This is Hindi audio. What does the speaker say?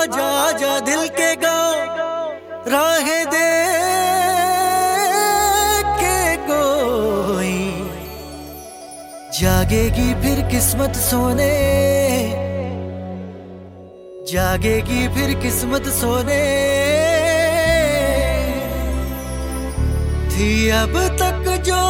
आजा आजा दिल के गाँव, राह दे के कोई। जागेगी फिर किस्मत सोने, जागेगी फिर किस्मत सोने। थी अब तक जो